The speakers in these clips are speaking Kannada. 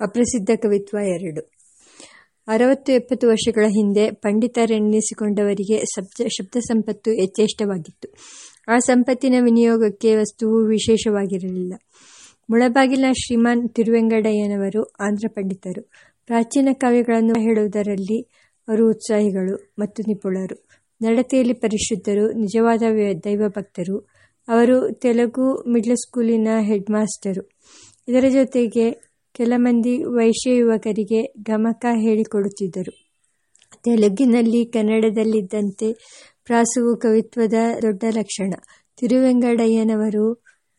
ಅಪ್ರಸಿದ್ಧ ಕವಿತ್ವ ಎರಡು. ಅರವತ್ತು ಎಪ್ಪತ್ತು ವರ್ಷಗಳ ಹಿಂದೆ ಪಂಡಿತರೆನ್ನಿಸಿಕೊಂಡವರಿಗೆ ಶಬ್ದ ಶಬ್ದ ಸಂಪತ್ತು ಯಥೇಷ್ಟವಾಗಿತ್ತು. ಆ ಸಂಪತ್ತಿನ ವಿನಿಯೋಗಕ್ಕೆ ವಸ್ತುವು ವಿಶೇಷವಾಗಿರಲಿಲ್ಲ. ಮುಳಬಾಗಿಲ ಶ್ರೀಮಾನ್ ತಿರುವೆಂಗಡಯ್ಯನವರು ಆಂಧ್ರ ಪಂಡಿತರು. ಪ್ರಾಚೀನ ಕಾವ್ಯಗಳನ್ನು ಹೇಳುವುದರಲ್ಲಿ ಅವರು ಉತ್ಸಾಹಿಗಳು ಮತ್ತು ನಿಪುಣರು. ನಡತೆಯಲ್ಲಿ ಪರಿಶುದ್ಧರು, ನಿಜವಾದ ದೈವಭಕ್ತರು ಅವರು ತೆಲುಗು ಮಿಡ್ಲ್ ಸ್ಕೂಲಿನ ಹೆಡ್ ಮಾಸ್ಟರು ಇದರ ಜೊತೆಗೆ ಕೆಲ ಮಂದಿ ವೈಶ್ಯ ಯುವಕರಿಗೆ ಗಮಕ ಹೇಳಿಕೊಡುತ್ತಿದ್ದರು. ತೆಲುಗಿನಲ್ಲಿ ಕನ್ನಡದಲ್ಲಿದ್ದಂತೆ ಪ್ರಾಸವು ಕವಿತ್ವದ ದೊಡ್ಡ ಲಕ್ಷಣ. ತಿರುವೆಂಗಡಯ್ಯನವರು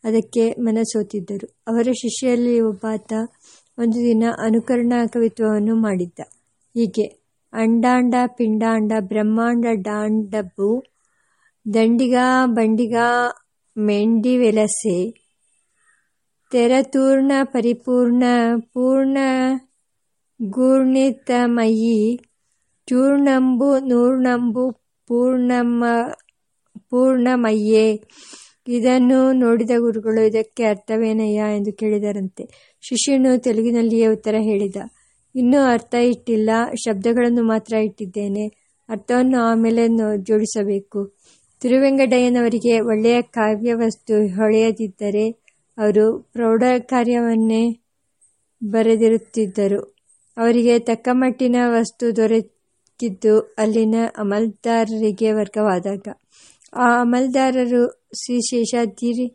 ಅದಕ್ಕೆ ಮನಸೋತಿದ್ದರು. ಅವರ ಶಿಷ್ಯಲ್ಲಿ ಒಬ್ಬಾತ ಒಂದು ದಿನ ಅನುಕರಣ ಕವಿತ್ವವನ್ನು ಮಾಡಿದ್ದ. ಹೀಗೆ ಅಂಡಾಂಡ ಪಿಂಡಾಂಡ ಬ್ರಹ್ಮಾಂಡ ಡಾಂಡಬ್ಬು ದಂಡಿಗ ಬಂಡಿಗ ಮೆಂಡಿವೆಲಸೆ ತೆರತೂರ್ಣ ಪರಿಪೂರ್ಣ ಪೂರ್ಣ ಗೂರ್ಣಿತಮಯಿ ಚೂರ್ಣಂಬು ನೂರ್ಣಂಬು ಪೂರ್ಣಮ ಪೂರ್ಣಮಯ್ಯೇ. ಇದನ್ನು ನೋಡಿದ ಗುರುಗಳು ಇದಕ್ಕೆ ಅರ್ಥವೇನಯ್ಯ ಎಂದು ಕೇಳಿದರಂತೆ. ಶಿಷ್ಯನು ತೆಲುಗಿನಲ್ಲಿಯೇ ಉತ್ತರ ಹೇಳಿದ, ಇನ್ನೂ ಅರ್ಥ ಇಟ್ಟಿಲ್ಲ, ಶಬ್ದಗಳನ್ನು ಮಾತ್ರ ಇಟ್ಟಿದ್ದೇನೆ. ಅರ್ಥವನ್ನು ಆಮೇಲೆ ಜೋಡಿಸಬೇಕು. ತಿರುವೆಂಗಡಯ್ಯನವರಿಗೆ ಒಳ್ಳೆಯ ಕಾವ್ಯವಸ್ತು ಹೊಳೆಯದಿದ್ದರೆ ಅವರು ಪ್ರೌಢ ಕಾರ್ಯವನ್ನೇ ಬರೆದಿರುತ್ತಿದ್ದರು. ಅವರಿಗೆ ತಕ್ಕ ಮಟ್ಟಿನ ವಸ್ತು ದೊರೆತಿದ್ದು ಅಲ್ಲಿನ ಅಮಲ್ದಾರರಿಗೆ ವರ್ಗವಾದಾಗ. ಆ ಅಮಲ್ದಾರರು ಶ್ರೀ ಶೇಷಾದ್ರಿ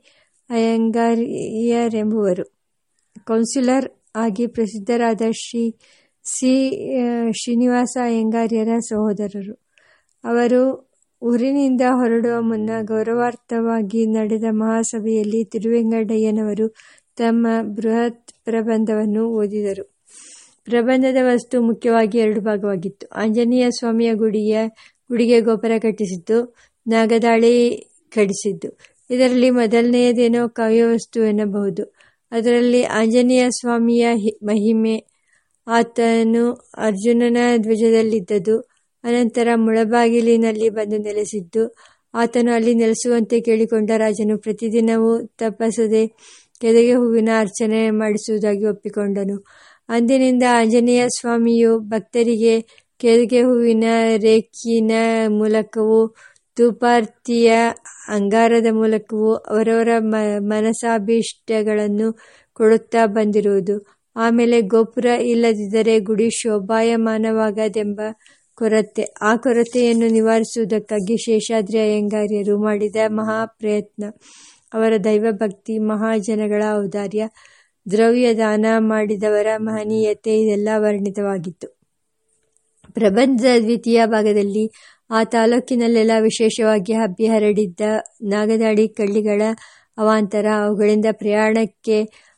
ಅಯ್ಯಂಗಾರಿಯರೆಂಬುವರು. ಕೌನ್ಸಿಲರ್ ಆಗಿ ಪ್ರಸಿದ್ಧರಾದ ಶ್ರೀ ಸಿ, ಶ್ರೀನಿವಾಸ ಅಯ್ಯಂಗಾರ್ಯರ ಸಹೋದರರು. ಅವರು ಊರಿನಿಂದ ಹೊರಡುವ ಮುನ್ನ ಗೌರವಾರ್ಥವಾಗಿ ನಡೆದ ಮಹಾಸಭೆಯಲ್ಲಿ ತಿರುವೆಂಗಡಯ್ಯನವರು ತಮ್ಮ ಬೃಹತ್ ಪ್ರಬಂಧವನ್ನು ಓದಿದರು. ಪ್ರಬಂಧದ ವಸ್ತು ಮುಖ್ಯವಾಗಿ ಎರಡು ಭಾಗವಾಗಿತ್ತು. ಆಂಜನೇಯ ಸ್ವಾಮಿಯ ಗುಡಿಯ ಗುಡಿಗೆ ಗೋಪುರ ಕಟ್ಟಿಸಿದ್ದು, ನಾಗದಾಳಿ ಕಡಿಸಿದ್ದು. ಇದರಲ್ಲಿ ಮೊದಲನೆಯದೇನೋ ಕಾವ್ಯವಸ್ತು ಎನ್ನಬಹುದು. ಅದರಲ್ಲಿ ಆಂಜನೇಯ ಸ್ವಾಮಿಯ ಮಹಿಮೆ, ಆತನು ಅರ್ಜುನನ ಧ್ವಜದಲ್ಲಿದ್ದದ್ದು ಅನಂತರ ಮುಳಬಾಗಿಲಿನಲ್ಲಿ ಬಂದು ನೆಲೆಸಿದ್ದು, ಆತನು ಅಲ್ಲಿ ನೆಲೆಸುವಂತೆ ಕೇಳಿಕೊಂಡ ರಾಜನು ಪ್ರತಿದಿನವೂ ತಪ್ಪಿಸದೆ ಕೆದೆಗೆ ಹೂವಿನ ಅರ್ಚನೆ ಮಾಡಿಸುವುದಾಗಿ ಒಪ್ಪಿಕೊಂಡನು. ಅಂದಿನಿಂದ ಆಂಜನೇಯ ಸ್ವಾಮಿಯು ಭಕ್ತರಿಗೆ ಕೆದಗೆ ಹೂವಿನ ರೇಖಿನ ಮೂಲಕವೂ ತುಪಾರ್ತಿಯ ಅಂಗಾರದ ಮೂಲಕವೂ ಅವರವರ ಮನಸಾಭೀಷ್ಟಗಳನ್ನು ಕೊಡುತ್ತಾ ಬಂದಿರುವುದು. ಆಮೇಲೆ ಗೋಪುರ ಇಲ್ಲದಿದ್ದರೆ ಗುಡಿ ಶೋಭಾಯಮಾನವಾಗದೆಂಬ ಕೊರತೆ, ಆ ಕೊರತೆಯನ್ನು ನಿವಾರಿಸುವುದಕ್ಕಾಗಿ ಶೇಷಾದ್ರಿ ಅಯ್ಯಂಗಾರ್ಯರು ಮಾಡಿದ ಮಹಾಪ್ರಯತ್ನ. ಅವರ ದೈವಭಕ್ತಿ, ಮಹಾಜನಗಳ ಔದಾರ್ಯ ದ್ರವ್ಯ ದಾನ ಮಾಡಿದವರ ಮಹನೀಯತೆ ಇದೆಲ್ಲ ವರ್ಣಿತವಾಗಿತ್ತು. ಪ್ರಬಂಧದ ದ್ವಿತೀಯ ಭಾಗದಲ್ಲಿ ಆ ತಾಲೂಕಿನಲ್ಲೆಲ್ಲ ವಿಶೇಷವಾಗಿ ಹಬ್ಬಿ ಹರಡಿದ್ದ ನಾಗದಾಡಿ ಕಳ್ಳಿಗಳ ಅವಾಂತರ, ಅವುಗಳಿಂದ ಪ್ರಯಾಣಕ್ಕೆ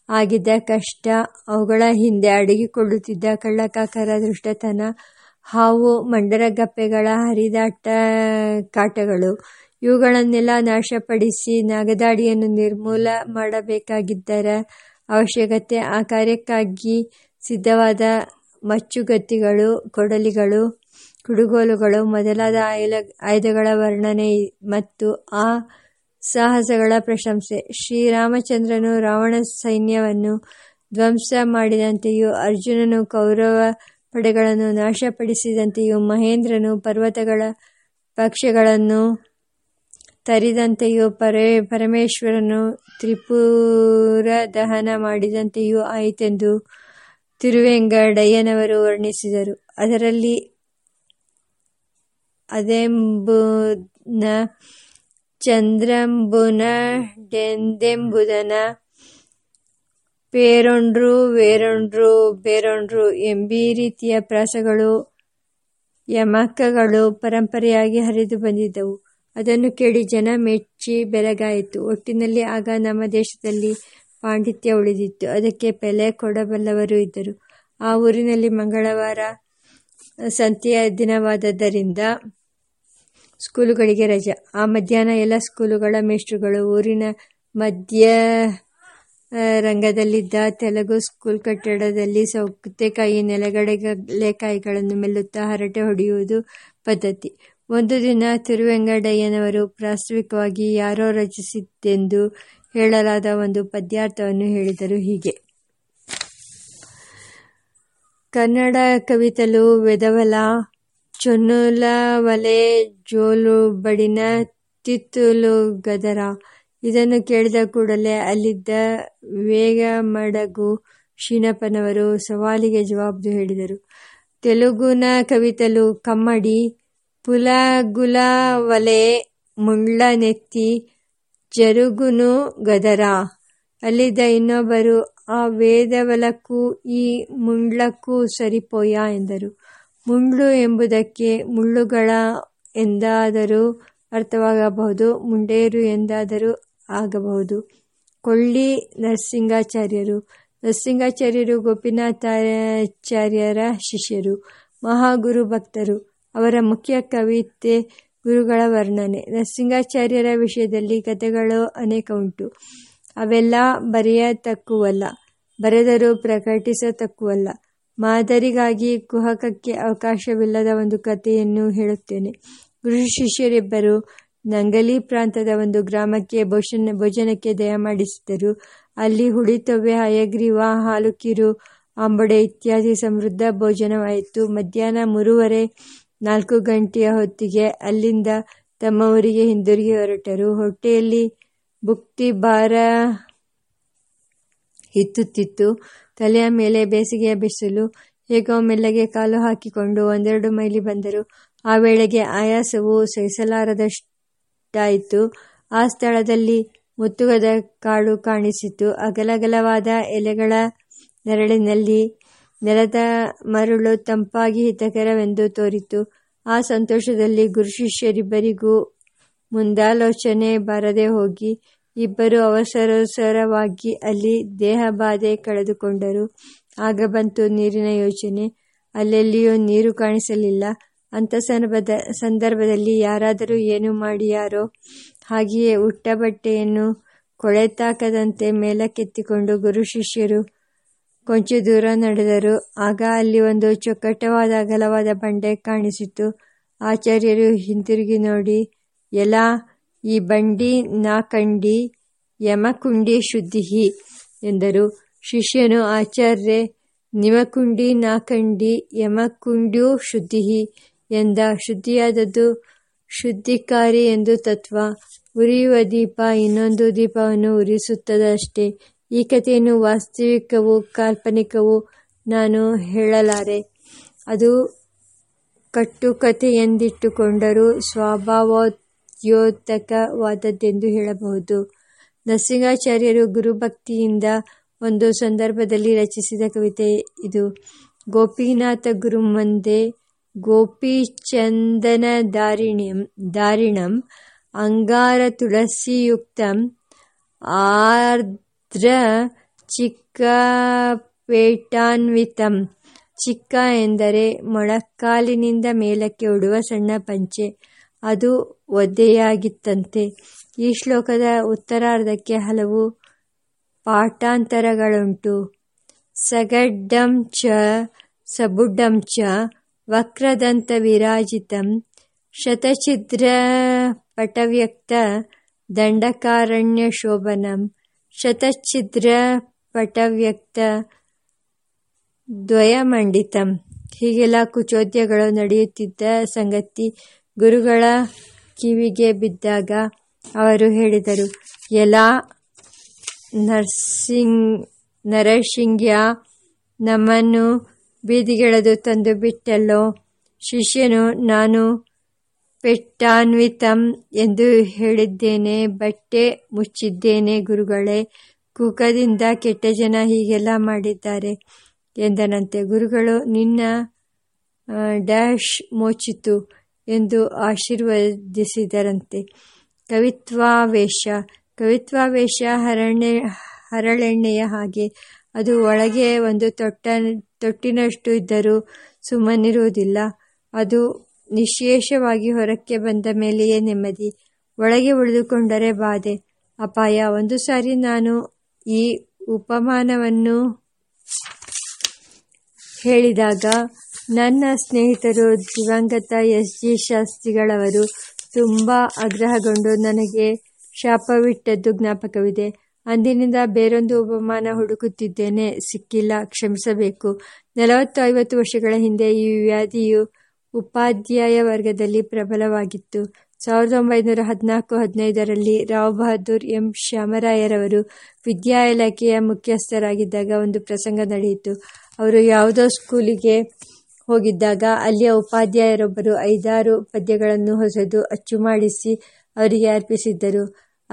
ಆಗಿದ್ದ ಕಷ್ಟ, ಅವುಗಳ ಹಿಂದೆ ಅಡಗಿಕೊಳ್ಳುತ್ತಿದ್ದ ಕಳ್ಳಕಾಕರ ದೃಷ್ಟತನ ಹಾವು, ಮಂಡರಗಪ್ಪೆಗಳ ಹರಿದಾಟ ಕಾಟಗಳು, ಇವುಗಳನ್ನೆಲ್ಲ ನಾಶಪಡಿಸಿ ನಾಗದಾಡಿಯನ್ನು ನಿರ್ಮೂಲ ಮಾಡಬೇಕಾಗಿದ್ದರ ಅವಶ್ಯಕತೆ. ಆ ಕಾರ್ಯಕ್ಕಾಗಿ ಸಿದ್ಧವಾದ ಮಚ್ಚುಗತ್ತಿಗಳು, ಕೊಡಲಿಗಳು, ಕುಡುಗೋಲುಗಳು ಮೊದಲಾದ ಆಯುಲ, ಆಯುಧಗಳ ವರ್ಣನೆ ಮತ್ತು ಆ ಸಾಹಸಗಳ ಪ್ರಶಂಸೆ. ಶ್ರೀರಾಮಚಂದ್ರನು ರಾವಣ ಸೈನ್ಯವನ್ನು ಧ್ವಂಸ ಮಾಡಿದಂತೆಯೂ ಅರ್ಜುನನು ಕೌರವ ಪಡೆಗಳನ್ನು ನಾಶಪಡಿಸಿದಂತೆಯೂ ಮಹೇಂದ್ರನು ಪರ್ವತಗಳ ಪಕ್ಷಗಳನ್ನು ತರಿದಂತೆಯೂ ಪರೇ, ಪರಮೇಶ್ವರನು ತ್ರಿಪುರ ದಹನ ಮಾಡಿದಂತೆಯೂ ಆಯಿತೆಂದು ತಿರುವೆಂಗಡಯ್ಯನವರು ವರ್ಣಿಸಿದರು. ಅದರಲ್ಲಿ ಅದೆಂಬುನ ಚಂದ್ರಂಬುನ, ಡೆಂದೆಂಬುದನ ಪೇರೊಂಡ್ರು ವೇರೊಂಡ್ರು ಬೇರೊಂಡ್ರು ಎಂಬೀ ರೀತಿಯ ಪ್ರಾಸಗಳು, ಯಮಕಗಳು ಪರಂಪರೆಯಾಗಿ ಹರಿದು ಬಂದಿದ್ದವು. ಅದನ್ನು ಕೇಳಿ ಜನ ಮೆಚ್ಚಿ ಬೆರಗಾಯಿತು. ಒಟ್ಟಿನಲ್ಲಿ ಆಗ ನಮ್ಮ ದೇಶದಲ್ಲಿ ಪಾಂಡಿತ್ಯ ಉಳಿದಿತ್ತು. ಅದಕ್ಕೆ ಬೆಲೆ ಕೊಡಬಲ್ಲವರು ಇದ್ದರು. ಆ ಊರಿನಲ್ಲಿ ಮಂಗಳವಾರ ಸಂತೆಯ ದಿನವಾದದ್ದರಿಂದ ಸ್ಕೂಲುಗಳಿಗೆ ರಜೆ. ಆ ಮಧ್ಯಾಹ್ನ ಎಲ್ಲ ಸ್ಕೂಲುಗಳ ಮೇಷ್ಟ್ರುಗಳು ಊರಿನ ಮಧ್ಯ ರಂಗದಲ್ಲಿದ್ದ ತೆಲುಗು ಸ್ಕೂಲ್ ಕಟ್ಟಡದಲ್ಲಿ ಸೌತೆಕಾಯಿ ನೆಲಗಡಲೆಕಾಯಿಗಳನ್ನು ಮೆಲ್ಲುತ್ತಾ ಹರಟೆ ಹೊಡೆಯುವುದು ಪದ್ಧತಿ. ಒಂದು ದಿನ ತಿರುವೆಂಗಡಯ್ಯನವರು ಪ್ರಾಸ್ತಾವಿಕವಾಗಿ ಯಾರೋ ರಚಿಸಿದ್ದೆಂದು ಹೇಳಲಾದ ಒಂದು ಪದ್ಯಾರ್ಥವನ್ನು ಹೇಳಿದರು ಹೀಗೆ. ಕನ್ನಡ ಕವಿತಲು ವೆದವಲ, ಚೊನ್ನುಲವಲೆ ಜೋಲು ಬಡಿನ ತಿತ್ತುಲು ಗದರ ಇದನ್ನು ಕೇಳಿದ ಕೂಡಲೇ ಅಲ್ಲಿದ್ದ ವೇಗಮಡಗು ಶೀನಪ್ಪನವರು ಸವಾಲಿಗೆ ಜವಾಬ್ದು ಹೇಳಿದರು. ತೆಲುಗುನ ಕವಿತಲು ಕಮ್ಮಡಿ, ಪುಲಗುಲವಲೆ ಮುಂಡ್ಲ ನೆತ್ತಿ ಜರುಗುನು ಗದರ. ಅಲ್ಲಿದ್ದ ಇನ್ನೊಬ್ಬರು, ಆ ವೇದವಲಕ್ಕೂ ಈ ಮುಂಡ್ಲಕ್ಕೂ ಸರಿಪೋಯ ಎಂದರು. ಮುಂಡ್ಲು ಎಂಬುದಕ್ಕೆ ಮುಳ್ಳುಗಳ ಎಂದಾದರೂ ಅರ್ಥವಾಗಬಹುದು, ಮುಂಡೇರು ಎಂದಾದರೂ ಆಗಬಹುದು. ಕೊಳ್ಳಿ ನರಸಿಂಗಾಚಾರ್ಯರು. ನರಸಿಂಗಾಚಾರ್ಯರು ಗೋಪಿನಾಥಾಚಾರ್ಯರ ಶಿಷ್ಯರು, ಮಹಾಗುರು ಭಕ್ತರು, ಅವರ ಮುಖ್ಯ ಕವಿತೆ ಗುರುಗಳ ವರ್ಣನೆ. ನರಸಿಂಗಾಚಾರ್ಯರ ವಿಷಯದಲ್ಲಿ ಕಥೆಗಳು ಅನೇಕ ಉಂಟು. ಅವೆಲ್ಲ ಬರೆಯತಕ್ಕುವಲ್ಲ, ಬರೆದರೂ ಪ್ರಕಟಿಸತಕ್ಕುವಲ್ಲ. ಮಾದರಿಗಾಗಿ ಕುಹಕಕ್ಕೆ ಅವಕಾಶವಿಲ್ಲದ ಒಂದು ಕಥೆಯನ್ನು ಹೇಳುತ್ತೇನೆ. ಗುರು ಶಿಷ್ಯರಿಬ್ಬರು ನಂಗಲಿ ಪ್ರಾಂತದ ಒಂದು ಗ್ರಾಮಕ್ಕೆ ಭೋಜನ ಭೋಜನಕ್ಕೆ ದಯಮಾಡಿಸಿದರು ಅಲ್ಲಿ ಹುಳಿತೊವ್ವೆ ಹಯಗ್ರೀವ, ಹಾಲುಕಿರು, ಅಂಬಡೆ ಇತ್ಯಾದಿ ಸಮೃದ್ಧ ಭೋಜನವಾಯಿತು. ಮಧ್ಯಾಹ್ನ ಮೂರುವರೆ ನಾಲ್ಕು ಗಂಟೆಯ ಹೊತ್ತಿಗೆ ಅಲ್ಲಿಂದ ತಮ್ಮ ಊರಿಗೆ ಹಿಂದಿರುಗಿ ಹೊರಟರು. ಹೊಟ್ಟೆಯಲ್ಲಿ ಬುಕ್ತಿ ಭಾರ ಹಿತ್ತುತ್ತಿತ್ತು ತಲೆಯ ಮೇಲೆ ಬೇಸಿಗೆಯ ಬಿಸಿಲು, ಹೇಗೋ ಮೆಲ್ಲಗೆ ಕಾಲು ಹಾಕಿಕೊಂಡು ಒಂದೆರಡು ಮೈಲಿ ಬಂದರು. ಆ ವೇಳೆಗೆ ಆಯಾಸವು ಸಹಿಸಲಾರದಷ್ಟಾಯಿತು ಆ ಸ್ಥಳದಲ್ಲಿ ಮುತ್ತುಗದ ಕಾಡು ಕಾಣಿಸಿತು. ಅಗಲಗಲವಾದ ಎಲೆಗಳ ನೆರಳಿನಲ್ಲಿ ನೆಲದ ಮರಳು ತಂಪಾಗಿ ಹಿತಕರವೆಂದು ತೋರಿತು. ಆ ಸಂತೋಷದಲ್ಲಿ ಗುರುಶಿಷ್ಯರಿಬ್ಬರಿಗೂ ಮುಂದಾಲೋಚನೆ ಬಾರದೆ ಹೋಗಿ ಇಬ್ಬರು ಅವಸರವಸರವಾಗಿ ಅಲ್ಲಿ ದೇಹಬಾಧೆ ಕಳೆದುಕೊಂಡರು. ಆಗ ಬಂತು ನೀರಿನ ಯೋಚನೆ. ಅಲ್ಲೆಲ್ಲಿಯೂ ನೀರು ಕಾಣಿಸಲಿಲ್ಲ. ಅಂಥ ಸಂದರ್ಭದ, ಸಂದರ್ಭದಲ್ಲಿ ಯಾರಾದರೂ ಏನು ಮಾಡಿಯಾರೋ ಹಾಗೆಯೇ ಉಟ್ಟ ಬಟ್ಟೆಯನ್ನು ಕೊಳೆತಾಕದಂತೆ ಮೇಲಕ್ಕೆತ್ತಿಕೊಂಡು ಗುರು ಶಿಷ್ಯರು ಕೊಂಚ ದೂರ ನಡೆದರು. ಆಗ ಅಲ್ಲಿ ಒಂದು ಚೊಕ್ಕಟವಾದ ಅಗಲವಾದ ಬಂಡೆ ಕಾಣಿಸಿತು. ಆಚಾರ್ಯರು ಹಿಂತಿರುಗಿ ನೋಡಿ ಎಲ ಈ ಬಂಡಿ ನಾ ಕಂಡಿ ಯಮಕುಂಡಿ ಶುದ್ಧಿಹಿ ಎಂದರು. ಶಿಷ್ಯನು ಆಚಾರ್ಯೆ ನಿಮಕುಂಡಿ ನಾ ಕಂಡಿ ಯಮಕುಂಡ್ಯೂ ಶುದ್ಧಿಹಿ. ಎಂದ ಶುದ್ಧಿಯಾದದ್ದು ಶುದ್ಧಿಕಾರಿ ಎಂದು ತತ್ವ. ಉರಿಯುವ ದೀಪ ಇನ್ನೊಂದು ದೀಪವನ್ನು ಉರಿಸುತ್ತದಷ್ಟೇ. ಈ ಕಥೆಯನ್ನು ವಾಸ್ತವಿಕವೂ ಕಾಲ್ಪನಿಕವೂ ನಾನು ಹೇಳಲಾರೆ. ಅದು ಕಟ್ಟುಕಥೆಯೆಂದಿಟ್ಟುಕೊಂಡರೂ ಸ್ವಭಾವೋದ್ಯೋತಕವಾದದ್ದೆಂದು ಹೇಳಬಹುದು. ನರಸಿಂಗಾಚಾರ್ಯರು ಗುರುಭಕ್ತಿಯಿಂದ ಒಂದು ಸಂದರ್ಭದಲ್ಲಿ ರಚಿಸಿದ ಕವಿತೆ ಇದು. ಗೋಪಿನಾಥ ಗುರುಮಂದೆ ದಾರಿಣಂ ಅಂಗಾರ ಆರ್ದ್ರ ಚಿಕ್ಕಪೇಟಾನ್ವಿತಂ ಚಿಕ್ಕ ಎಂದರೆ ಮೊಣಕಾಲಿನಿಂದ ಮೇಲಕ್ಕೆ ಉಡುವ ಸಣ್ಣ ಪಂಚೆ. ಅದು ಒದ್ದೆಯಾಗಿತ್ತಂತೆ. ಈ ಶ್ಲೋಕದ ಉತ್ತರಾರ್ಧಕ್ಕೆ ಹಲವು ಪಾಠಾಂತರಗಳುಂಟು. ಸಗಡ್ಡಂ ಚ, ಸಬುಡ್ಡಂ ಚ ವಕ್ರದಂತ ವಿರಾಜಿತಂ ಶತಛಿದ್ರ ಪಟವ್ಯಕ್ತ ದಂಡಕಾರಣ್ಯ ಶೋಭನಂ ಶತಛಿದ್ರ ಪಟವ್ಯಕ್ತ ದ್ವಯಮಂಡಿತಂ. ಹೀಗೆಲ್ಲ ಕುಚೋದ್ಯಗಳು ನಡೆಯುತ್ತಿದ್ದ ಸಂಗತಿ ಗುರುಗಳ ಕಿವಿಗೆ ಬಿದ್ದಾಗ ಅವರು ಹೇಳಿದರು, ಎಲ್ಲ ನರ್ಸಿಂಗ್ ನರಸಿಂಗ್ಯ ನಮ್ಮನ್ನು ಬೀದಿಗೆಳೆದು ತಂದು ಬಿಟ್ಟಲ್ಲೋ? ಶಿಷ್ಯನು, ನಾನು ಪೆಟ್ಟಾನ್ವಿತಂ ಎಂದು ಹೇಳಿದ್ದೇನೆ, ಬಟ್ಟೆ ಮುಚ್ಚಿದ್ದೇನೆ ಗುರುಗಳೇ, ಕುಕದಿಂದ ಕೆಟ್ಟ ಜನ ಹೀಗೆಲ್ಲ ಮಾಡಿದ್ದಾರೆ ಎಂದನಂತೆ ಗುರುಗಳು, ನಿನ್ನ ಡ್ಯಾಶ್ ಮೋಚಿತು ಎಂದು ಆಶೀರ್ವದಿಸಿದರಂತೆ. ಕವಿತ್ವಾವೇಶ ಕವಿತ್ವಾವೇಶ ಹರಣೆ ಹರಳೆಣ್ಣೆಯ ಹಾಗೆ ಅದು ಒಳಗೆ ಒಂದು ತೊಟ್ಟ ತೊಟ್ಟಿನಷ್ಟು ಇದ್ದರೂ ಸುಮ್ಮನಿರುವುದಿಲ್ಲ. ಅದು ನಿಶೇಷವಾಗಿ ಹೊರಕ್ಕೆ ಬಂದ ಮೇಲೆಯೇ ನೆಮ್ಮದಿ. ಒಳಗೆ ಉಳಿದುಕೊಂಡರೆ ಬಾಧೆ. ಅಪಾಯ. ಒಂದು ಸಾರಿ ನಾನು ಈ ಉಪಮಾನವನ್ನು ಹೇಳಿದಾಗ ನನ್ನ ಸ್ನೇಹಿತರು ದಿವಂಗತ ಎಸ್ ಜಿ ಶಾಸ್ತ್ರಿಗಳವರು ತುಂಬ ಆಗ್ರಹಗೊಂಡು ನನಗೆ ಶಾಪವಿಟ್ಟದ್ದು ಜ್ಞಾಪಕವಿದೆ. ಅಂದಿನಿಂದ ಬೇರೊಂದು ಉಪಮಾನ ಹುಡುಕುತ್ತಿದ್ದೇನೆ. ಸಿಕ್ಕಿಲ್ಲ, ಕ್ಷಮಿಸಬೇಕು. ನಲವತ್ತು ಐವತ್ತು ವರ್ಷಗಳ ಹಿಂದೆ ಈ ವ್ಯಾಧಿಯು ಉಪಾಧ್ಯಾಯ ವರ್ಗದಲ್ಲಿ ಪ್ರಬಲವಾಗಿತ್ತು. ಸಾವಿರದ ಒಂಬೈನೂರ ಹದಿನಾಲ್ಕು, ಹದಿನೈದರಲ್ಲಿ ರಾವ್ ಬಹದ್ದೂರ್ ಎಂ. ಶ್ಯಾಮರಾಯರವರು ವಿದ್ಯಾ ಇಲಾಖೆಯ ಮುಖ್ಯಸ್ಥರಾಗಿದ್ದಾಗ ಒಂದು ಪ್ರಸಂಗ ನಡೆಯಿತು. ಅವರು ಯಾವುದೋ ಸ್ಕೂಲಿಗೆ ಹೋಗಿದ್ದಾಗ ಅಲ್ಲಿಯ ಉಪಾಧ್ಯಾಯರೊಬ್ಬರು ಐದಾರು ಪದ್ಯಗಳನ್ನು ಹೊಸದು ಅಚ್ಚು ಮಾಡಿಸಿ ಅವರಿಗೆ ಅರ್ಪಿಸಿದ್ದರು.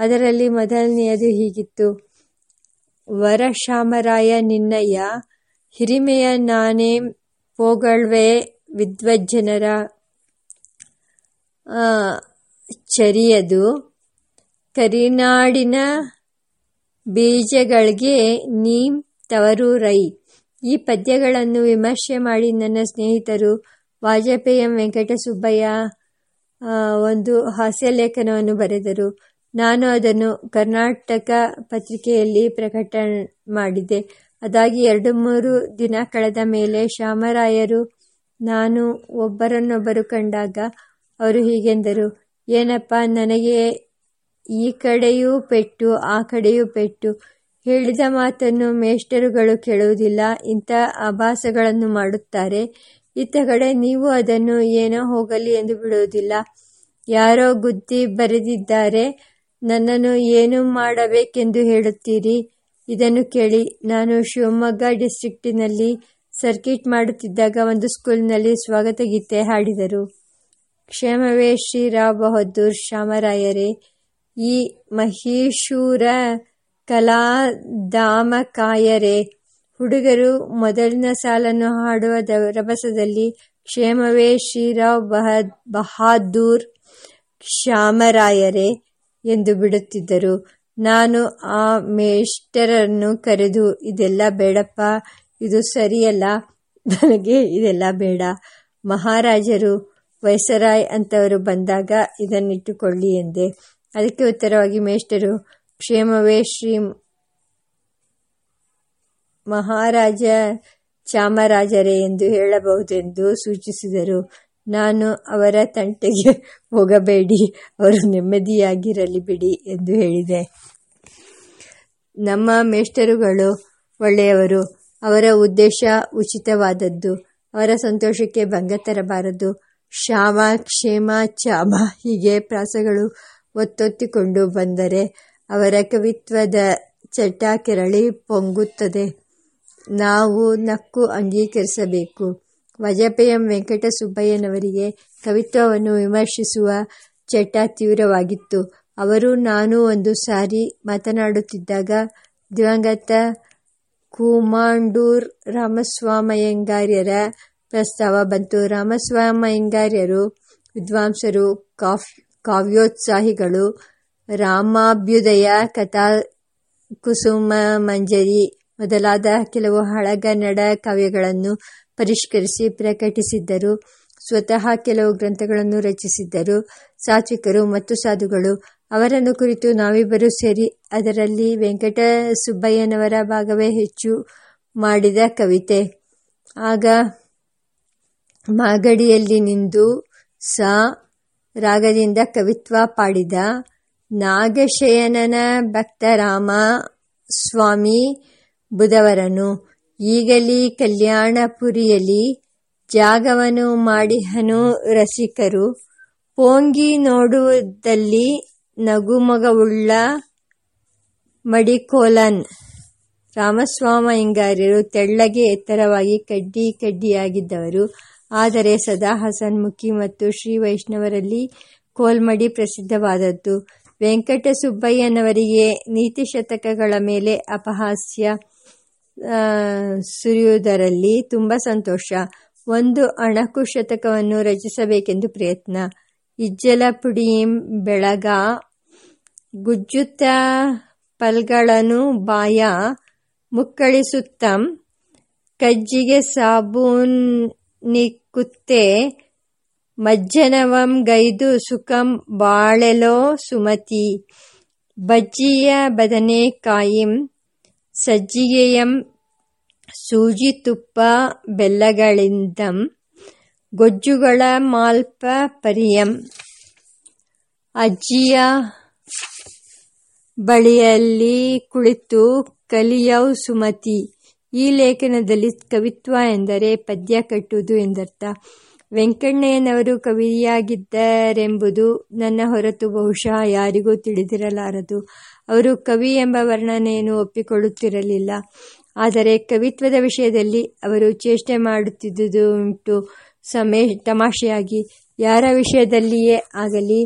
ಅದರಲ್ಲಿ ಮೊದಲನೆಯದು ಹೀಗಿತ್ತು. ವರಶಾಮರಾಯ ನಿನ್ನಯ್ಯ, ಹಿರಿಮೆಯ ನಾನೇ ಪೋಗಳ್ವೆ ವಿದ್ವಜ್ಜನರ. ಚರಿಯದು. ಕರಿನಾಡಿನ ಬೀಜಗಳಿಗೆ ನೀಂ ರೈ. ಈ ಪದ್ಯಗಳನ್ನು ವಿಮರ್ಶೆ ಮಾಡಿ ನನ್ನ ಸ್ನೇಹಿತರು ವಾಜಪೇಯಿ ವೆಂಕಟಸುಬ್ಬಯ್ಯ ಒಂದು ಹಾಸ್ಯ ಲೇಖನವನ್ನು ಬರೆದರು. ನಾನು ಅದನ್ನು ಕರ್ನಾಟಕ ಪತ್ರಿಕೆಯಲ್ಲಿ ಪ್ರಕಟ ಮಾಡಿದೆ ಅದಾಗಿ ಎರಡು ಮೂರು ದಿನ ಕಳೆದ ಮೇಲೆ ಶ್ಯಾಮರಾಯರು ನಾನು ಒಬ್ಬರನ್ನೊಬ್ಬರು ಕಂಡಾಗ ಅವರು ಹೀಗೆಂದರು, ಏನಪ್ಪ, ನನಗೆ ಈ ಕಡೆಯೂ ಪೆಟ್ಟು, ಆ ಕಡೆಯೂ ಪೆಟ್ಟು. ಹೇಳಿದ ಮಾತನ್ನು ಮೇಷ್ಟರುಗಳು ಕೇಳುವುದಿಲ್ಲ, ಇಂಥ ಆಭಾಸಗಳನ್ನು ಮಾಡುತ್ತಾರೆ. ಇತ್ತ ಕಡೆ ನೀವು ಅದನ್ನು ಏನೋ ಹೋಗಲಿ ಎಂದು ಬಿಡುವುದಿಲ್ಲ. ಯಾರೋ ಗುದ್ದಿ ಬರೆದಿದ್ದಾರೆ ನನ್ನನ್ನು ಏನು ಮಾಡಬೇಕೆಂದು ಹೇಳುತ್ತೀರಿ? ಇದನ್ನು ಕೇಳಿ ನಾನು ಶಿವಮೊಗ್ಗ ಡಿಸ್ಟ್ರಿಕ್ಟಿನಲ್ಲಿ ಸರ್ಕಿಟ್ ಮಾಡುತ್ತಿದ್ದಾಗ ಒಂದು ಸ್ಕೂಲ್ನಲ್ಲಿ ಸ್ವಾಗತ ಗೀತೆ ಹಾಡಿದರು. ಕ್ಷೇಮವೇ ಶ್ರೀರಾವ್ ಬಹದ್ದೂರ್ ಶ್ಯಾಮರಾಯರೇ, ಈ ಮಹೀಶೂರ ಕಲಾಧಾಮಕಾಯರೇ ಹುಡುಗರು ಮೊದಲಿನ ಸಾಲನ್ನು ಹಾಡುವ ರಭಸದಲ್ಲಿ ಕ್ಷೇಮವೇ ಶ್ರೀರಾವ್ ಬಹ ಬಹಾದೂರ್ ಶ್ಯಾಮರಾಯರೇ. ಎಂದು ಬಿಡುತ್ತಿದ್ದರು. ನಾನು ಆ ಮೇಷ್ಟರನ್ನು ಕರೆದು, ಇದೆಲ್ಲ ಬೇಡಪ್ಪ, ಇದು ಸರಿಯಲ್ಲ, ನನಗೆ ಇದೆಲ್ಲ ಬೇಡ. ಮಹಾರಾಜರು ವೈಸರಾಯ್ ಅಂತವರು ಬಂದಾಗ ಇದನ್ನಿಟ್ಟುಕೊಳ್ಳಿ ಎಂದೆ. ಅದಕ್ಕೆ ಉತ್ತರವಾಗಿ, ಮೇಷ್ಟರು, ಕ್ಷೇಮವೇ ಶ್ರೀ ಮಹಾರಾಜ ಚಾಮರಾಜರೇ ಎಂದು ಹೇಳಬಹುದೆಂದು ಸೂಚಿಸಿದರು. ನಾನು ಅವರ ತಂಟೆಗೆ ಹೋಗಬೇಡಿ, ಅವರು ನೆಮ್ಮದಿಯಾಗಿರಲಿ ಬಿಡಿ ಎಂದು ಹೇಳಿದೆ. ನಮ್ಮ ಮೇಷ್ಟರುಗಳು ಒಳ್ಳೆಯವರು, ಅವರ ಉದ್ದೇಶ ಉಚಿತವಾದದ್ದು, ಅವರ ಸಂತೋಷಕ್ಕೆ ಭಂಗ ತರಬಾರದು. ಶ್ಯಾಮ ಕ್ಷೇಮ, ಚಾಮ ಹೀಗೆ ಪ್ರಾಸಗಳು ಒತ್ತೊತ್ತಿಕೊಂಡು ಬಂದರೆ ಅವರ ಕವಿತ್ವದ ಚಟ ಕೆರಳಿ ಪೊಂಗುತ್ತದೆ. ನಾವು ನಕ್ಕು ಅಂಗೀಕರಿಸಬೇಕು. ವಜಪೇಯಂ ವೆಂಕಟಸುಬ್ಬಯ್ಯನವರಿಗೆ ಕವಿತ್ವವನ್ನು ವಿಮರ್ಶಿಸುವ ಚಟ ತೀವ್ರವಾಗಿತ್ತು. ಅವರು ನಾನು ಒಂದು ಸಾರಿ ಮಾತನಾಡುತ್ತಿದ್ದಾಗ ದಿವಂಗತ ಕುಮಾಂಡೂರ್ ರಾಮಸ್ವಾಮಯ್ಯಂಗಾರ್ಯರ ಪ್ರಸ್ತಾವ ಬಂತು. ರಾಮಸ್ವಾಮಯ್ಯಂಗಾರ್ಯರು ವಿದ್ವಾಂಸರು ಕಾವ್ಯೋತ್ಸಾಹಿಗಳು, ರಾಮಾಭ್ಯುದಯ ಕಥಾ ಕುಸುಮ ಮಂಜರಿ ಮೊದಲಾದ ಕೆಲವು ಹಳಗನ್ನಡ ಕಾವ್ಯಗಳನ್ನು ಪರಿಷ್ಕರಿಸಿ ಪ್ರಕಟಿಸಿದ್ದರು. ಸ್ವತಃ ಕೆಲವು ಗ್ರಂಥಗಳನ್ನು ರಚಿಸಿದ್ದರು. ಸಾತ್ವಿಕರು ಮತ್ತು ಸಾಧುಗಳು, ಅವರನ್ನು ಕುರಿತು ನಾವಿಬ್ಬರು ಸೇರಿ ಅದರಲ್ಲಿ ವೆಂಕಟ ಸುಬ್ಬಯ್ಯನವರ ಭಾಗವೇ ಹೆಚ್ಚು ಮಾಡಿದ ಕವಿತೆ. ಆಗ ಮಾಗಡಿಯಲ್ಲಿ ನಿಂದು ಸ ರಾಗದಿಂದ ಕವಿತ್ವ ಪಾಡಿದ ನಾಗಶಯನನ ಭಕ್ತರಾಮ ಸ್ವಾಮಿ ಬುಧವರನು, ಈಗಲಿ ಕಲ್ಯಾಣಪುರಿಯಲ್ಲಿ ಜಾಗವನು ಮಾಡಿಹನು ರಸಿಕರು. ಪೋಂಗಿ ನೋಡುವುದಲ್ಲಿ ನಗುಮಗವುಳ್ಳ ಮಡಿಕೋಲನ್ ರಾಮಸ್ವಾಮಯ್ಯಂಗಾರ್ಯರು ತೆಳ್ಳಗೆ ಎತ್ತರವಾಗಿ ಕಡ್ಡಿ ಕಡ್ಡಿಯಾಗಿದ್ದವರು. ಆದರೆ ಸದಾ ಹಸನ್ಮುಖಿ ಮತ್ತು ಶ್ರೀ ವೈಷ್ಣವರಲ್ಲಿ ಕೋಲ್ಮಡಿ ಪ್ರಸಿದ್ಧವಾದದ್ದು. ವೆಂಕಟಸುಬ್ಬಯ್ಯನವರಿಗೆ ನೀತಿ ಶತಕಗಳ ಮೇಲೆ ಅಪಹಾಸ್ಯ. ಸುರಿಯುವುದರಲ್ಲಿ ತುಂಬ ಸಂತೋಷ. ಒಂದು ಅಣಕು ಶತಕವನ್ನು ರಚಿಸಬೇಕೆಂದು ಪ್ರಯತ್ನ. ಇಜ್ಜಲ ಪುಡಿಯಿಂ ಬೆಳಗ ಗುಜ್ಜುತ್ತ ಪಲ್ಗಳನ್ನು ಬಾಯ ಮುಕ್ಕಳಿಸುತ್ತ. ಕಜ್ಜಿಗೆ ಸಾಬೂನಿಕ್ಕುತ್ತೆ ಮಜ್ಜನವಂ ಗೈದು ಸುಖಂ ಬಾಳೆಲೋ ಸುಮತಿ. ಬಜ್ಜಿಯ ಬದನೆಕಾಯಿಂ ಸಜ್ಜಿಗೆಯಂ ಸೂಜಿ ತುಪ್ಪ ಬೆಲ್ಲಗಳಿಂದಂ ಗೊಜ್ಜುಗಳ ಮಾಲ್ಪ ಪರಿಯಂ. ಅಜ್ಜಿಯ ಬಳಿಯಲ್ಲಿ ಕುಳಿತು ಕಲಿಯೌ ಸುಮತಿ. ಈ ಲೇಖನದಲ್ಲಿ ಕವಿತ್ವ ಎಂದರೆ ಪದ್ಯ ಕಟ್ಟುವುದು ಎಂದರ್ಥ. ವೆಂಕಣ್ಣಯ್ಯನವರು ಕವಿಯಾಗಿದ್ದರೆಂಬುದು ನನ್ನ ಹೊರತು ಬಹುಶಃ ಯಾರಿಗೂ ತಿಳಿದಿರಲಾರದು. ಅವರು ಕವಿ ಎಂಬ ವರ್ಣನೆಯನ್ನು ಒಪ್ಪಿಕೊಳ್ಳುತ್ತಿರಲಿಲ್ಲ. ಆದರೆ ಕವಿತ್ವದ ವಿಷಯದಲ್ಲಿ ಅವರು ಚೇಷ್ಟೆ ಮಾಡುತ್ತಿದ್ದುದು ಉಂಟು. ಸಮೇ ತಮಾಷೆಯಾಗಿ, ಯಾರ ವಿಷಯದಲ್ಲಿಯೇ ಆಗಲಿ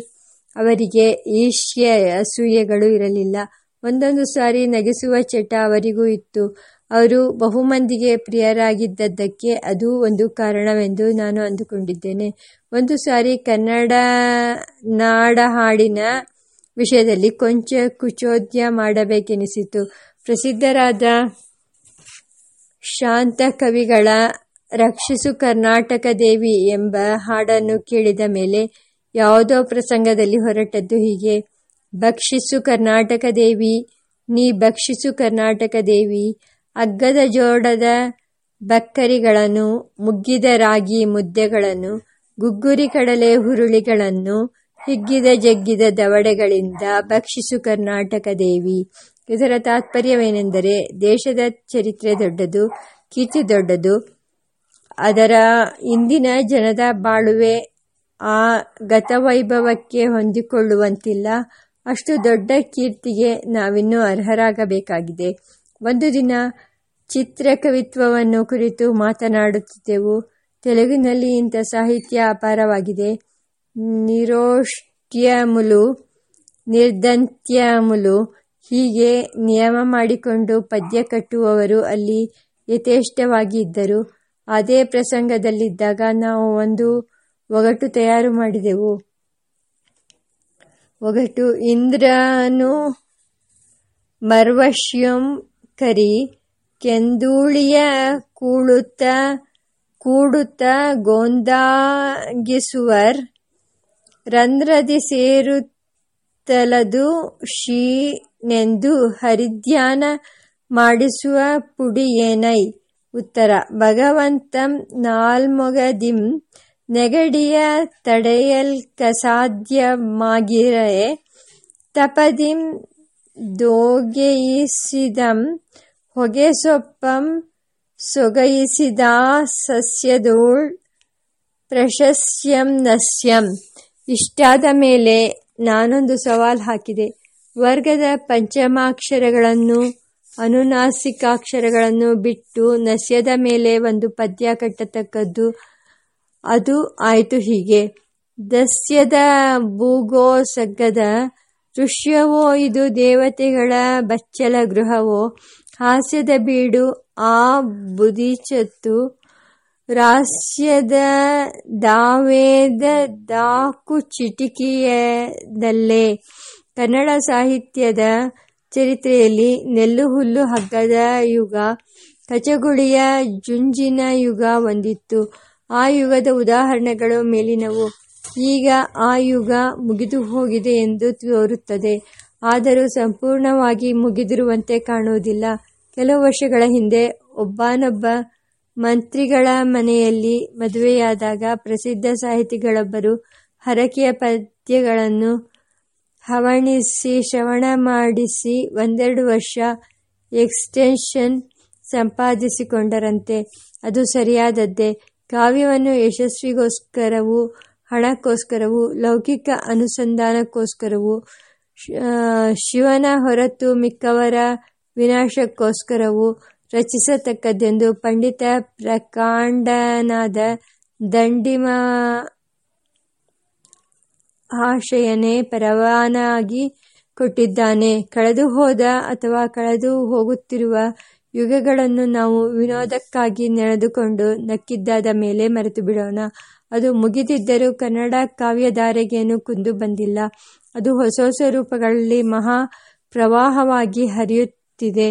ಅವರಿಗೆ ಈಶ್ಯ ಅಸೂಯೆಗಳು ಇರಲಿಲ್ಲ. ಒಂದೊಂದು ಸಾರಿ ನಗಿಸುವ ಚಟ ಅವರಿಗೂ ಇತ್ತು. ಅವರು ಬಹುಮಂದಿಗೆ ಪ್ರಿಯರಾಗಿದ್ದದ್ದಕ್ಕೆ ಅದು ಒಂದು ಕಾರಣವೆಂದು ನಾನು ಅಂದುಕೊಂಡಿದ್ದೇನೆ. ಒಂದು ಸಾರಿ ಕನ್ನಡ ನಾಡಹಾಡಿನ ವಿಷಯದಲ್ಲಿ ಕೊಂಚ ಕುಚೋದ್ಯ ಮಾಡಬೇಕೆನಿಸಿತು. ಪ್ರಸಿದ್ಧರಾದ ಶಾಂತ ಕವಿಗಳ ರಕ್ಷಿಸು ಕರ್ನಾಟಕ ದೇವಿ ಎಂಬ ಹಾಡನ್ನು ಕೇಳಿದ ಮೇಲೆ ಯಾವುದೋ ಪ್ರಸಂಗದಲ್ಲಿ ಹೊರಟದ್ದು ಹೀಗೆ. ಭಕ್ಷಿಸು ಕರ್ನಾಟಕ ದೇವಿ, ನೀ ಭಕ್ಷಿಸು ಕರ್ನಾಟಕ ದೇವಿ, ಅಗ್ಗದ ಜೋಡದ ಬಕ್ಕರಿಗಳನ್ನು, ಮುಗ್ಗಿದ ರಾಗಿ ಮುದ್ದೆಗಳನ್ನು, ಗುಗ್ಗುರಿ ಕಡಲೆ ಹುರುಳಿಗಳನ್ನು ಹಿಗ್ಗಿದ ಜಗ್ಗಿದ ದವಡೆಗಳಿಂದ ಭಕ್ಷಿಸು ಕರ್ನಾಟಕ ದೇವಿ. ಇದರ ತಾತ್ಪರ್ಯವೇನೆಂದರೆ ದೇಶದ ಚರಿತ್ರೆ ದೊಡ್ಡದು, ಕೀರ್ತಿ ದೊಡ್ಡದು. ಅದರ ಇಂದಿನ ಜನದ ಬಾಳುವೆ ಆ ಗತವೈಭವಕ್ಕೆ ಹೊಂದಿಕೊಳ್ಳುವಂತಿಲ್ಲ. ಅಷ್ಟು ದೊಡ್ಡ ಕೀರ್ತಿಗೆ ನಾವಿನ್ನೂ ಅರ್ಹರಾಗಬೇಕಾಗಿದೆ. ಒಂದು ದಿನ ಚಿತ್ರಕವಿತ್ವವನ್ನು ಕುರಿತು ಮಾತನಾಡುತ್ತಿದ್ದೆವು. ತೆಲುಗಿನಲ್ಲಿ ಇಂಥ ಸಾಹಿತ್ಯ ಅಪಾರವಾಗಿದೆ. ನಿರೋಷ್ಟ್ಯಮುಲು, ನಿರ್ದಂತ್ಯಮುಲು ಹೀಗೆ ನಿಯಮ ಮಾಡಿಕೊಂಡು ಪದ್ಯ ಕಟ್ಟುವವರು ಅಲ್ಲಿ ಯಥೇಷ್ಟವಾಗಿ ಇದ್ದರು ಅದೇ ಪ್ರಸಂಗದಲ್ಲಿದ್ದಾಗ ನಾವು ಒಂದು ಒಗಟು ತಯಾರು ಮಾಡಿದೆವು. ಒಗಟು ಇಂದ್ರನು ಮರ್ವಶ್ಯಂ ಕರಿ ಕೆಂದೂಳಿಯ ಕೂಳುತ್ತ, ಕೂಡುತ್ತ ಗೋಂದಾಗಿಸುವರ್. ರಂಧ್ರದಿ ಸೇರುತ್ತಲದು ಶೀನೆಂದು ಹರಿಧ್ಯಾನ ಮಾಡಿಸುವ ಪುಡಿಯೇನೈ? ಉತ್ತರ, ಭಗವಂತಂ ನಾಲ್ಮೊಗದಿಂ ನೆಗಡಿಯ ತಡೆಯಲ್ಕಸಾಧ್ಯಮಾಗಿರೇ, ತಪದಿಂ ದೋಗೆಯಿಸಿದಂ, ಹೊಗೆಸೊಪ್ಪಂ ಸೊಗಯಿಸಿದ ಸಸ್ಯದೋಳ್ ಪ್ರಶಸ್ಯಂ ನಸ್ಯಂ. ಇಷ್ಟಾದ ಮೇಲೆ ನಾನೊಂದು ಸವಾಲು ಹಾಕಿದೆ. ವರ್ಗದ ಪಂಚಮಾಕ್ಷರಗಳನ್ನು, ಅನುನಾಸಿಕಾಕ್ಷರಗಳನ್ನು ಬಿಟ್ಟು ನಸ್ಯದ ಮೇಲೆ ಒಂದು ಪದ್ಯ ಕಟ್ಟತಕ್ಕದ್ದು ಅದು ಆಯಿತು ಹೀಗೆ. ದಸ್ಯದ ಭೂಗೋ ಸಗ್ಗದ ದೃಶ್ಯವೋ ಇದು ದೇವತೆಗಳ ಬಚ್ಚಲ ಗೃಹವೋ, ಹಾಸ್ಯದ ಬೀಡು ಆ ಬುದಿಚತ್ತು ರಾಸ್ಯದ ದಾವೇದ ದಾಕು ಚಿಟಿಕಿಯದಲ್ಲೇ ಕನ್ನಡ ಸಾಹಿತ್ಯದ ಚರಿತ್ರೆಯಲ್ಲಿ ನೆಲ್ಲು ಹುಲ್ಲು ಹಗ್ಗದ ಯುಗ ಕಚಗುಳಿಯ ಜುಂಜಿನ ಯುಗ ಒಂದಿತ್ತು ಆ ಯುಗದ ಉದಾಹರಣೆಗಳು ಮೇಲಿನವು. ಈಗ ಆ ಯುಗ ಮುಗಿದು ಹೋಗಿದೆ ಎಂದು ತೋರುತ್ತದೆ. ಆದರೂ ಸಂಪೂರ್ಣವಾಗಿ ಮುಗಿದಿರುವಂತೆ ಕಾಣುವುದಿಲ್ಲ. ಕೆಲವು ವರ್ಷಗಳ ಹಿಂದೆ ಒಬ್ಬನೊಬ್ಬ ಮಂತ್ರಿಗಳ ಮನೆಯಲ್ಲಿ ಮದುವೆಯಾದಾಗ ಪ್ರಸಿದ್ಧ ಸಾಹಿತಿಗಳೊಬ್ಬರು ಹರಕೆಯ ಪದ್ಯಗಳನ್ನು ಹವಣಿಸಿ, ಶ್ರವಣ ಮಾಡಿಸಿ ಒಂದೆರಡು ವರ್ಷ ಎಕ್ಸ್ಟೆನ್ಷನ್ ಸಂಪಾದಿಸಿಕೊಂಡರಂತೆ. ಅದು ಸರಿಯಾದದ್ದೇ. ಕಾವ್ಯವನ್ನು ಯಶಸ್ವಿಗೋಸ್ಕರವೂ, ಹಣಕ್ಕೋಸ್ಕರವೂ, ಲೌಕಿಕ ಅನುಸಂಧಾನಕ್ಕೋಸ್ಕರವೂ ಶಿವನ ಹೊರತು ಮಿಕ್ಕವರ ವಿನಾಶಕ್ಕೋಸ್ಕರವೂ ರಚಿಸತಕ್ಕದ್ದೆಂದು ಪಂಡಿತ ಪ್ರಕಾಂಡನಾದ ದಂಡಿಮ ಆಶಯನೇ ಪರವಾನಾಗಿ ಕೊಟ್ಟಿದ್ದಾನೆ. ಕಳೆದು ಹೋದ ಅಥವಾ ಕಳೆದು ಹೋಗುತ್ತಿರುವ ಯುಗಗಳನ್ನು ನಾವು ವಿನೋದಕ್ಕಾಗಿ ನೆನೆದುಕೊಂಡು ನಕ್ಕಿದ್ದಾದ ಮೇಲೆ ಮರೆತು ಬಿಡೋಣ ಅದು ಮುಗಿದಿದ್ದರೂ ಕನ್ನಡ ಕಾವ್ಯಧಾರೆಗೇನು ಕುಂದು ಬಂದಿಲ್ಲ. ಅದು ಹೊಸ ಹೊಸ ರೂಪಗಳಲ್ಲಿ ಮಹಾ ಪ್ರವಾಹವಾಗಿ ಹರಿಯುತ್ತಿದೆ.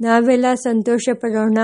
ನಾವೆಲ್ಲ ಸಂತೋಷ ಪಡೋಣ